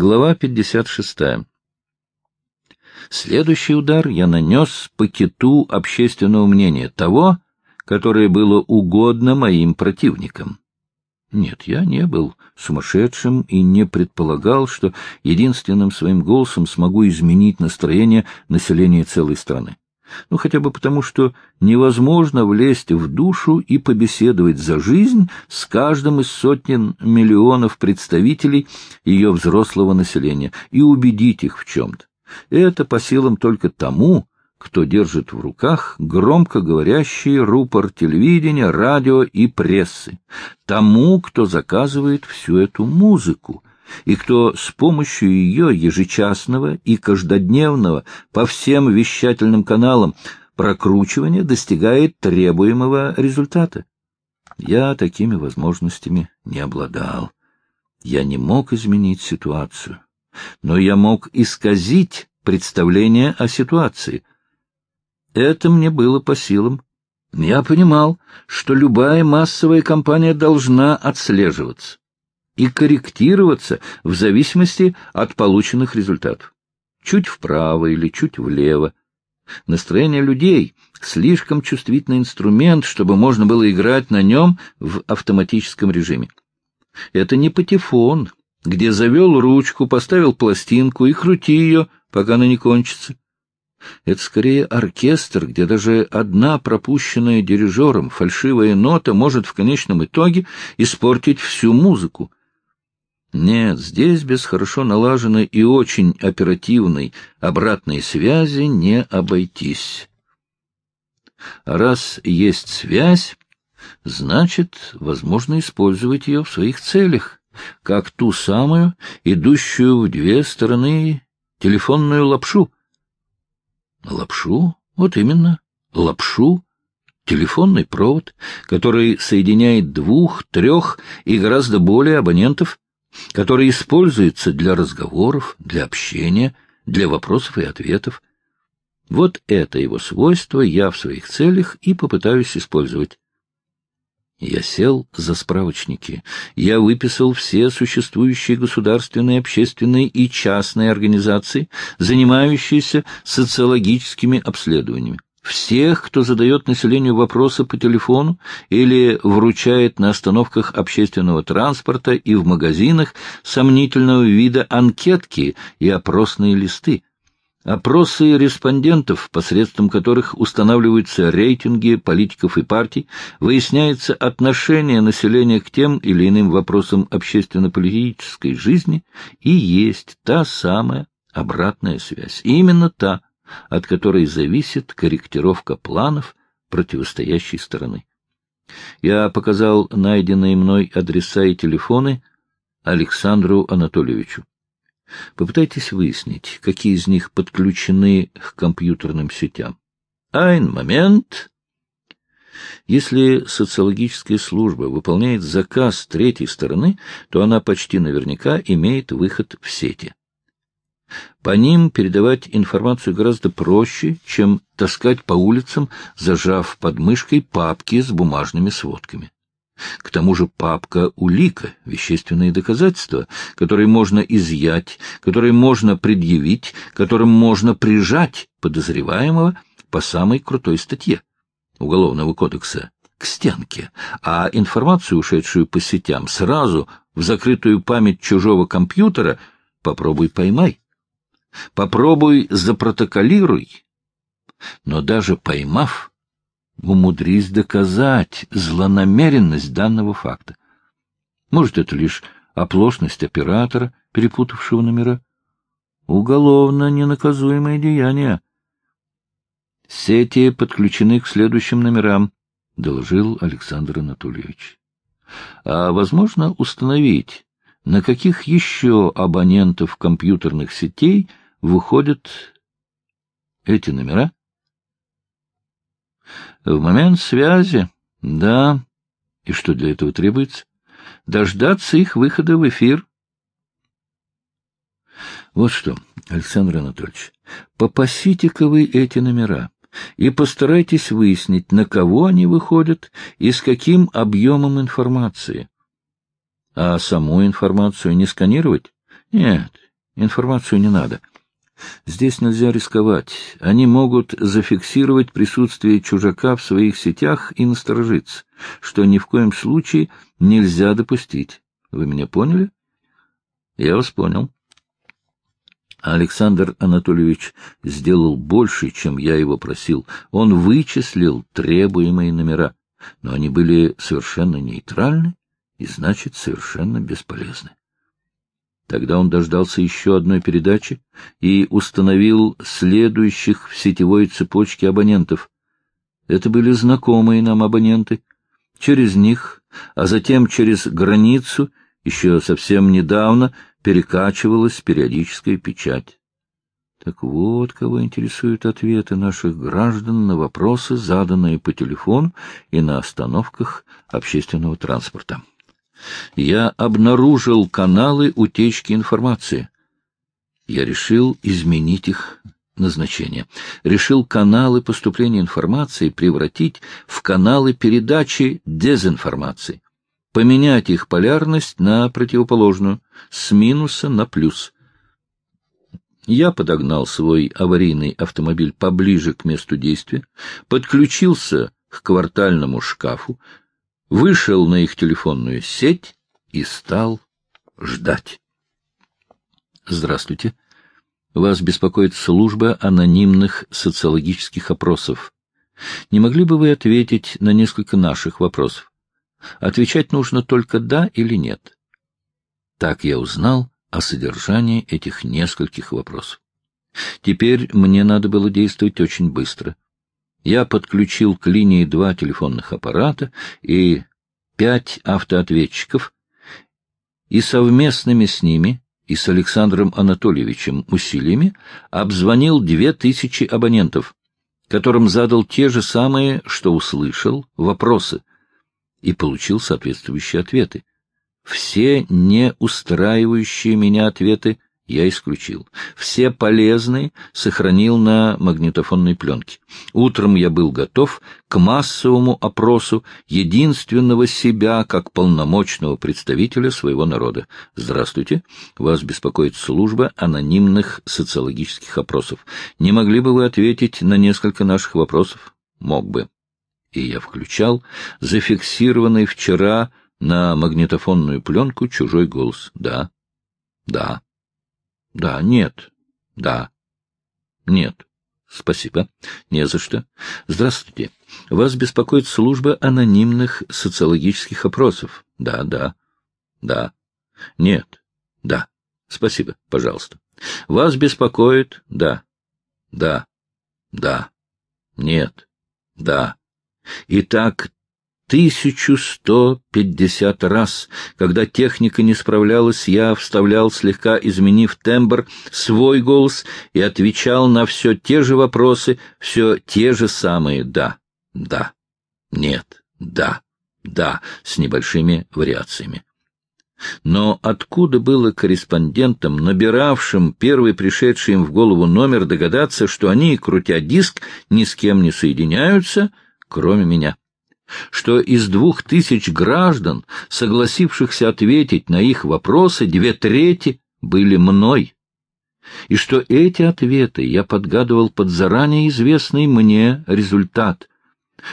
Глава 56. Следующий удар я нанес по киту общественного мнения, того, которое было угодно моим противникам. Нет, я не был сумасшедшим и не предполагал, что единственным своим голосом смогу изменить настроение населения целой страны. Ну, хотя бы потому, что невозможно влезть в душу и побеседовать за жизнь с каждым из сотен миллионов представителей ее взрослого населения и убедить их в чем-то. Это по силам только тому, кто держит в руках громко говорящий рупор телевидения, радио и прессы, тому, кто заказывает всю эту музыку, и кто с помощью ее ежечасного и каждодневного по всем вещательным каналам прокручивания достигает требуемого результата. Я такими возможностями не обладал. Я не мог изменить ситуацию, но я мог исказить представление о ситуации — это мне было по силам. Я понимал, что любая массовая кампания должна отслеживаться и корректироваться в зависимости от полученных результатов. Чуть вправо или чуть влево. Настроение людей — слишком чувствительный инструмент, чтобы можно было играть на нем в автоматическом режиме. Это не патефон, где завел ручку, поставил пластинку и крути ее, пока она не кончится. Это скорее оркестр, где даже одна пропущенная дирижером фальшивая нота может в конечном итоге испортить всю музыку. Нет, здесь без хорошо налаженной и очень оперативной обратной связи не обойтись. Раз есть связь, значит, возможно использовать ее в своих целях, как ту самую, идущую в две стороны телефонную лапшу — Лапшу? Вот именно, лапшу. Телефонный провод, который соединяет двух, трех и гораздо более абонентов, который используется для разговоров, для общения, для вопросов и ответов. Вот это его свойство я в своих целях и попытаюсь использовать. Я сел за справочники. Я выписал все существующие государственные, общественные и частные организации, занимающиеся социологическими обследованиями. Всех, кто задает населению вопросы по телефону или вручает на остановках общественного транспорта и в магазинах сомнительного вида анкетки и опросные листы. Опросы респондентов, посредством которых устанавливаются рейтинги политиков и партий, выясняется отношение населения к тем или иным вопросам общественно-политической жизни, и есть та самая обратная связь. именно та, от которой зависит корректировка планов противостоящей стороны. Я показал найденные мной адреса и телефоны Александру Анатольевичу. Попытайтесь выяснить, какие из них подключены к компьютерным сетям. Айн момент. Если социологическая служба выполняет заказ третьей стороны, то она почти наверняка имеет выход в сети. По ним передавать информацию гораздо проще, чем таскать по улицам, зажав под мышкой папки с бумажными сводками. К тому же папка улика, вещественные доказательства, которые можно изъять, которые можно предъявить, которым можно прижать подозреваемого по самой крутой статье Уголовного кодекса к стенке, а информацию, ушедшую по сетям, сразу в закрытую память чужого компьютера попробуй поймай. Попробуй запротоколируй. Но даже поймав, умудрись доказать злонамеренность данного факта. Может, это лишь оплошность оператора, перепутавшего номера. Уголовно ненаказуемое деяние. Сети подключены к следующим номерам, — доложил Александр Анатольевич. А возможно установить, на каких еще абонентов компьютерных сетей выходят эти номера? В момент связи, да. И что для этого требуется? Дождаться их выхода в эфир. Вот что, Александр Анатольевич, попасите-ка вы эти номера и постарайтесь выяснить, на кого они выходят и с каким объемом информации. А саму информацию не сканировать? Нет, Информацию не надо. Здесь нельзя рисковать. Они могут зафиксировать присутствие чужака в своих сетях и насторожиться, что ни в коем случае нельзя допустить. Вы меня поняли? Я вас понял. Александр Анатольевич сделал больше, чем я его просил. Он вычислил требуемые номера, но они были совершенно нейтральны и, значит, совершенно бесполезны. Тогда он дождался еще одной передачи и установил следующих в сетевой цепочке абонентов. Это были знакомые нам абоненты. Через них, а затем через границу, еще совсем недавно, перекачивалась периодическая печать. Так вот, кого интересуют ответы наших граждан на вопросы, заданные по телефону и на остановках общественного транспорта я обнаружил каналы утечки информации. Я решил изменить их назначение. Решил каналы поступления информации превратить в каналы передачи дезинформации. Поменять их полярность на противоположную, с минуса на плюс. Я подогнал свой аварийный автомобиль поближе к месту действия, подключился к квартальному шкафу, вышел на их телефонную сеть и стал ждать. Здравствуйте. Вас беспокоит служба анонимных социологических опросов. Не могли бы вы ответить на несколько наших вопросов? Отвечать нужно только «да» или «нет». Так я узнал о содержании этих нескольких вопросов. Теперь мне надо было действовать очень быстро — я подключил к линии два телефонных аппарата и пять автоответчиков, и совместными с ними и с Александром Анатольевичем усилиями обзвонил две тысячи абонентов, которым задал те же самые, что услышал, вопросы, и получил соответствующие ответы. Все не устраивающие меня ответы я исключил. Все полезные сохранил на магнитофонной пленке. Утром я был готов к массовому опросу единственного себя как полномочного представителя своего народа. Здравствуйте. Вас беспокоит служба анонимных социологических опросов. Не могли бы вы ответить на несколько наших вопросов? Мог бы. И я включал зафиксированный вчера на магнитофонную пленку чужой голос. Да. Да. Да, нет. Да. Нет. Спасибо. Не за что. Здравствуйте. Вас беспокоит служба анонимных социологических опросов. Да, да. Да. Нет. Да. Спасибо. Пожалуйста. Вас беспокоит? Да. Да. Да. Нет. Да. Итак, Тысячу сто пятьдесят раз. Когда техника не справлялась, я вставлял, слегка изменив тембр, свой голос и отвечал на все те же вопросы, все те же самые «да», «да», «нет», «да», «да» с небольшими вариациями. Но откуда было корреспондентам, набиравшим первый пришедший им в голову номер, догадаться, что они, крутя диск, ни с кем не соединяются, кроме меня? Что из двух тысяч граждан, согласившихся ответить на их вопросы, две трети были мной, и что эти ответы я подгадывал под заранее известный мне результат,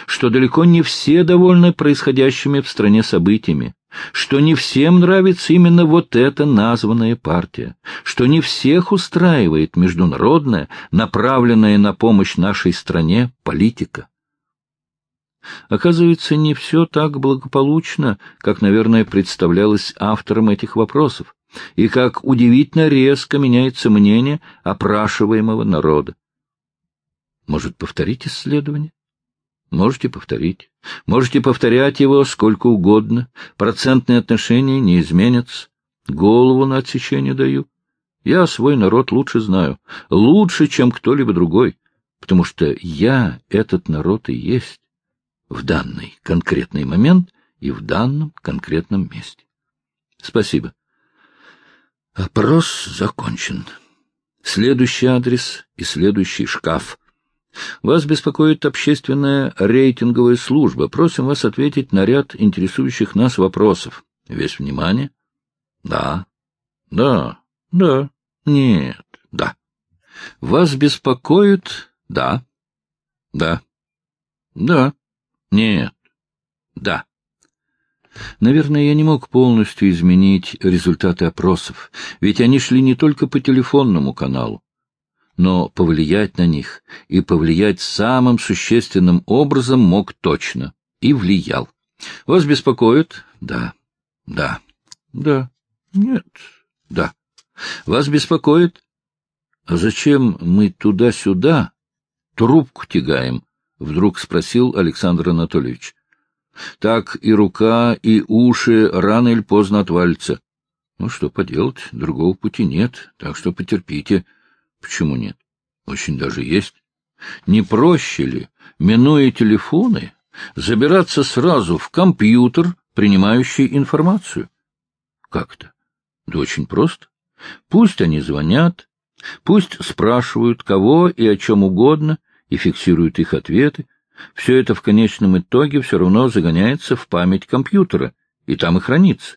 что далеко не все довольны происходящими в стране событиями, что не всем нравится именно вот эта названная партия, что не всех устраивает международная, направленная на помощь нашей стране политика. Оказывается, не все так благополучно, как, наверное, представлялось автором этих вопросов, и как удивительно резко меняется мнение опрашиваемого народа. Может, повторить исследование? Можете повторить. Можете повторять его сколько угодно. Процентные отношения не изменятся. Голову на отсечение даю. Я свой народ лучше знаю. Лучше, чем кто-либо другой. Потому что я этот народ и есть в данный конкретный момент и в данном конкретном месте. Спасибо. Опрос закончен. Следующий адрес и следующий шкаф. Вас беспокоит общественная рейтинговая служба. Просим вас ответить на ряд интересующих нас вопросов. Весь внимание? Да. Да. Да. Нет, да. Вас беспокоит? Да. Да. Да. Нет. Да. Наверное, я не мог полностью изменить результаты опросов, ведь они шли не только по телефонному каналу, но повлиять на них и повлиять самым существенным образом мог точно и влиял. Вас беспокоит? Да. Да. Да. Нет. Да. Вас беспокоит? А зачем мы туда-сюда трубку тягаем? Вдруг спросил Александр Анатольевич. Так и рука, и уши рано или поздно отвалятся. Ну, что поделать, другого пути нет, так что потерпите. Почему нет? Очень даже есть. Не проще ли, минуя телефоны, забираться сразу в компьютер, принимающий информацию? Как-то? Да очень просто. Пусть они звонят, пусть спрашивают кого и о чем угодно, и фиксируют их ответы, все это в конечном итоге все равно загоняется в память компьютера, и там и хранится.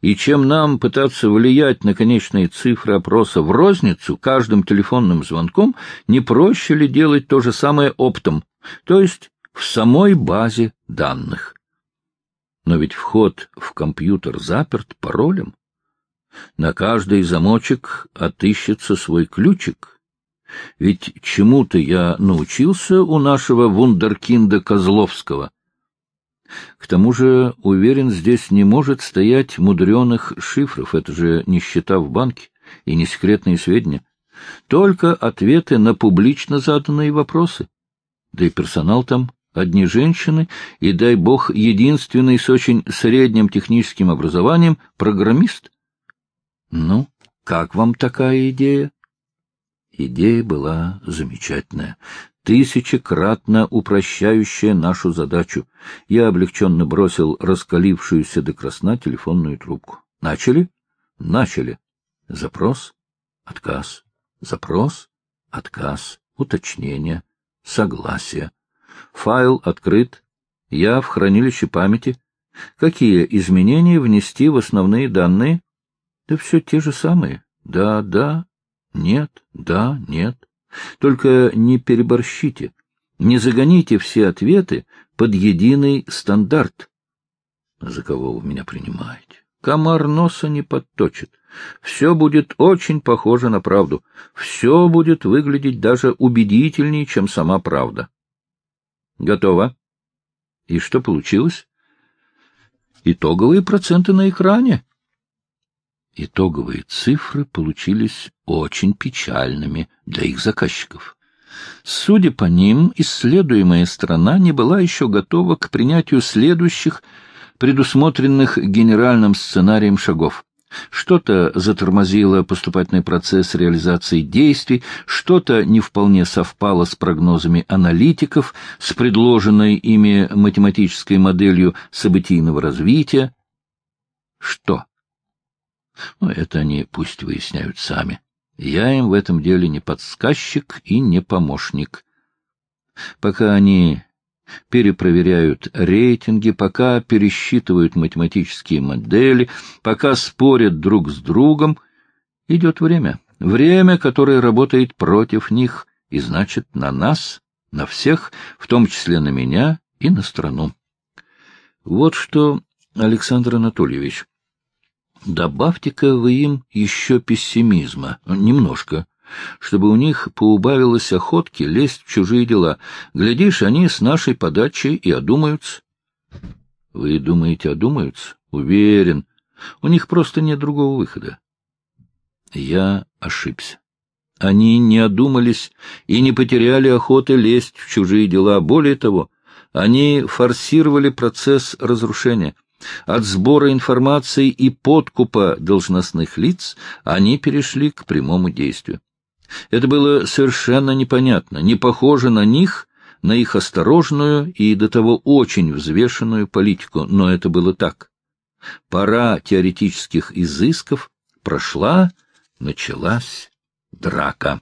И чем нам пытаться влиять на конечные цифры опроса в розницу каждым телефонным звонком, не проще ли делать то же самое оптом, то есть в самой базе данных? Но ведь вход в компьютер заперт паролем. На каждый замочек отыщется свой ключик — ведь чему-то я научился у нашего вундеркинда Козловского. К тому же, уверен, здесь не может стоять мудреных шифров, это же не счета в банке и не секретные сведения. Только ответы на публично заданные вопросы. Да и персонал там одни женщины, и, дай бог, единственный с очень средним техническим образованием программист. Ну, как вам такая идея? Идея была замечательная, тысячекратно упрощающая нашу задачу. Я облегченно бросил раскалившуюся до красна телефонную трубку. Начали? Начали. Запрос, отказ, запрос, отказ, уточнение, согласие. Файл открыт. Я в хранилище памяти. Какие изменения внести в основные данные? Да все те же самые. Да, да, нет, да, нет. Только не переборщите. Не загоните все ответы под единый стандарт. За кого вы меня принимаете? Комар носа не подточит. Все будет очень похоже на правду. Все будет выглядеть даже убедительнее, чем сама правда. Готово. И что получилось? Итоговые проценты на экране. Итоговые цифры получились очень печальными для их заказчиков. Судя по ним, исследуемая страна не была еще готова к принятию следующих, предусмотренных генеральным сценарием шагов. Что-то затормозило поступательный процесс реализации действий, что-то не вполне совпало с прогнозами аналитиков, с предложенной ими математической моделью событийного развития. Что? Но это они пусть выясняют сами. Я им в этом деле не подсказчик и не помощник. Пока они перепроверяют рейтинги, пока пересчитывают математические модели, пока спорят друг с другом, идет время. Время, которое работает против них, и значит на нас, на всех, в том числе на меня и на страну. Вот что, Александр Анатольевич, Добавьте-ка вы им еще пессимизма, немножко, чтобы у них поубавилось охотки лезть в чужие дела. Глядишь, они с нашей подачей и одумаются. Вы думаете, одумаются? Уверен. У них просто нет другого выхода. Я ошибся. Они не одумались и не потеряли охоты лезть в чужие дела. Более того, они форсировали процесс разрушения — от сбора информации и подкупа должностных лиц они перешли к прямому действию. Это было совершенно непонятно, не похоже на них, на их осторожную и до того очень взвешенную политику, но это было так. Пора теоретических изысков прошла, началась драка.